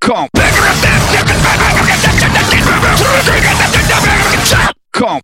Come. Come.